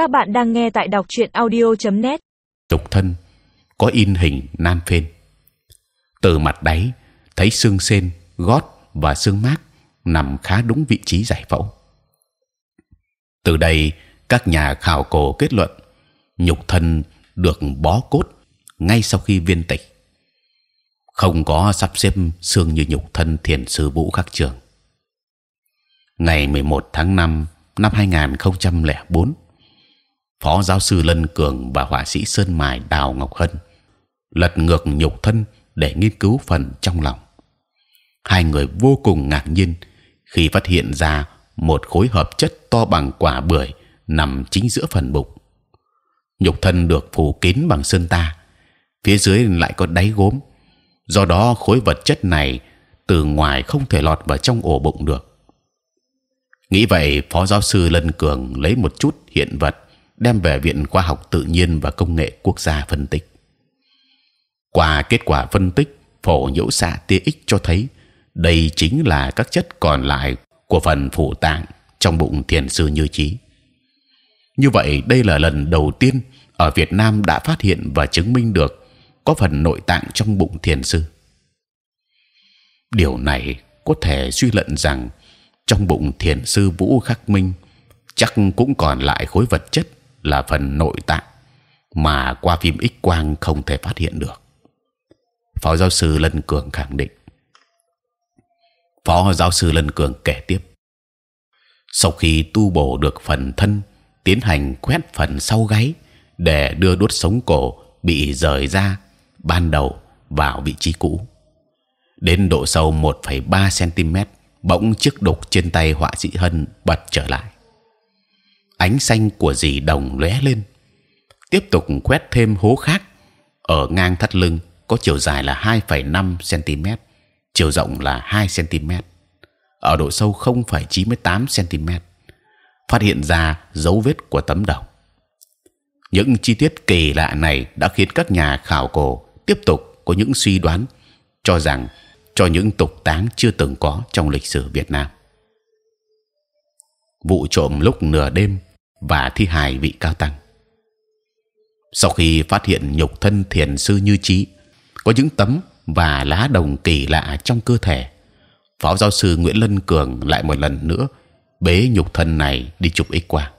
Các bạn đang nghe tại đọc truyện audio.net. Nhục thân có in hình nan phên. Từ mặt đáy thấy xương sen, gót và xương mác nằm khá đúng vị trí giải phẫu. Từ đây các nhà khảo cổ kết luận nhục thân được bó cốt ngay sau khi viên tịch, không có sắp xếp xương như nhục thân thiền sư vũ khắc trường. Ngày 11 tháng 5 năm 2004 phó giáo sư lân cường và họa sĩ sơn mài đào ngọc hân lật ngược nhục thân để nghiên cứu phần trong lòng. Hai người vô cùng ngạc nhiên khi phát hiện ra một khối hợp chất to bằng quả bưởi nằm chính giữa phần bụng. Nhục thân được phủ kín bằng sơn ta, phía dưới lại có đáy gốm. Do đó khối vật chất này từ ngoài không thể lọt vào trong ổ bụng được. Nghĩ vậy, phó giáo sư lân cường lấy một chút hiện vật đem về viện khoa học tự nhiên và công nghệ quốc gia phân tích. Qua kết quả phân tích, phổ nhiễu xạ tia x cho thấy đây chính là các chất còn lại của phần phủ tạng trong bụng thiền sư như trí như vậy, đây là lần đầu tiên ở Việt Nam đã phát hiện và chứng minh được có phần nội tạng trong bụng thiền sư. Điều này có thể suy luận rằng trong bụng thiền sư Vũ Khắc Minh chắc cũng còn lại khối vật chất là phần nội tạng mà qua phim X quang không thể phát hiện được. Phó giáo sư Lân Cường khẳng định. Phó giáo sư Lân Cường kể tiếp. Sau khi tu bổ được phần thân, tiến hành quét phần sau gáy để đưa đốt sống cổ bị rời ra ban đầu vào vị trí cũ. Đến độ sâu 1,3 cm, bỗng chiếc đục trên tay họa sĩ Hân bật trở lại ánh xanh của dì đồng lóe lên. Tiếp tục quét thêm hố khác. Ở ngang thắt lưng có chiều dài là 2,5 cm chiều rộng là 2 cm ở độ sâu 0,98 cm phát hiện ra dấu vết của tấm đồng những chi tiết kỳ lạ này đã khiến các nhà khảo cổ tiếp tục có những suy đoán cho rằng cho những tục táng chưa từng có trong lịch sử Việt Nam. Vụ trộm lúc nửa đêm và thi hài vị cao tăng. Sau khi phát hiện nhục thân thiền sư như trí có những tấm và lá đồng kỳ lạ trong cơ thể, phó giáo sư Nguyễn Lân Cường lại một lần nữa bế nhục thân này đi chụp x quang.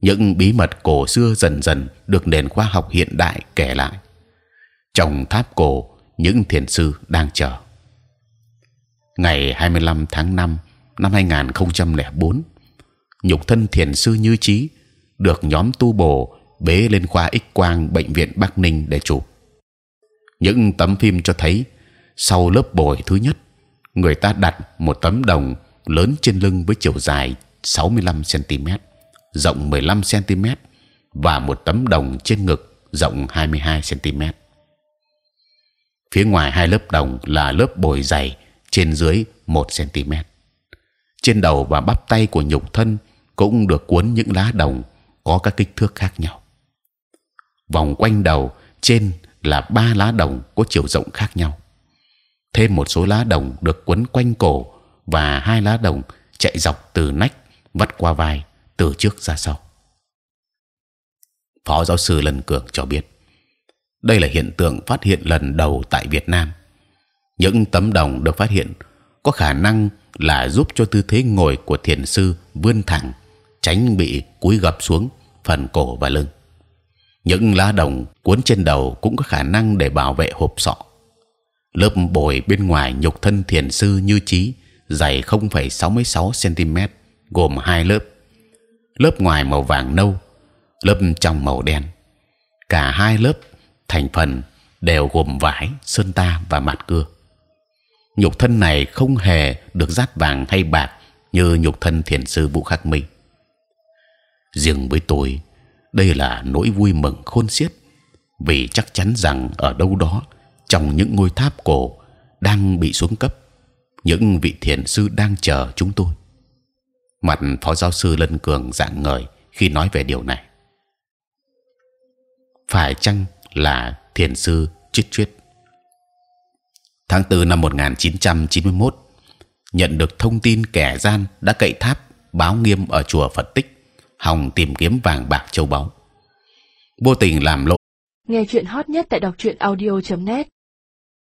Những bí mật cổ xưa dần dần được nền khoa học hiện đại kể lại. Trong tháp cổ, những thiền sư đang chờ. Ngày 25 tháng 5 năm 2004 nhục thân thiền sư như trí được nhóm tu bổ, bế lên khoa x quang bệnh viện bắc ninh để chụp những tấm phim cho thấy, sau lớp bồi thứ nhất, người ta đặt một tấm đồng lớn trên lưng với chiều dài 65 cm rộng 15 cm và một tấm đồng trên ngực rộng 22 cm phía ngoài hai lớp đồng là lớp bồi dày trên dưới 1 cm trên đầu và bắp tay của nhục thân cũng được cuốn những lá đồng có các kích thước khác nhau. Vòng quanh đầu trên là ba lá đồng có chiều rộng khác nhau. Thêm một số lá đồng được quấn quanh cổ và hai lá đồng chạy dọc từ nách vắt qua vai từ trước ra sau. Phó giáo sư Lần Cường cho biết, đây là hiện tượng phát hiện lần đầu tại Việt Nam. Những tấm đồng được phát hiện có khả năng là giúp cho tư thế ngồi của thiền sư vươn thẳng tránh bị cúi gập xuống phần cổ và lưng. Những lá đồng cuốn trên đầu cũng có khả năng để bảo vệ hộp sọ. Lớp bồi bên ngoài nhục thân thiền sư như trí dày 0,66 cm gồm hai lớp. Lớp ngoài màu vàng nâu, lớp trong màu đen. Cả hai lớp thành phần đều gồm vải, sơn ta và mặt cưa. Nhục thân này không hề được dát vàng hay bạc như nhục thân thiền sư vũ khắc minh riêng với tôi, đây là nỗi vui mừng khôn xiết, vì chắc chắn rằng ở đâu đó, trong những ngôi tháp cổ đang bị xuống cấp, những vị thiền sư đang chờ chúng tôi. Mặt phó giáo sư lân cường dạng ngời khi nói về điều này. Phải chăng là thiền sư chiết chiết tháng 4 năm 1991 nhận được thông tin kẻ gian đã cậy tháp báo nghiêm ở chùa Phật tích hòng tìm kiếm vàng bạc châu báu. Vô tình làm lộ nghe chuyện hot nhất tại đọc truyện audio .net.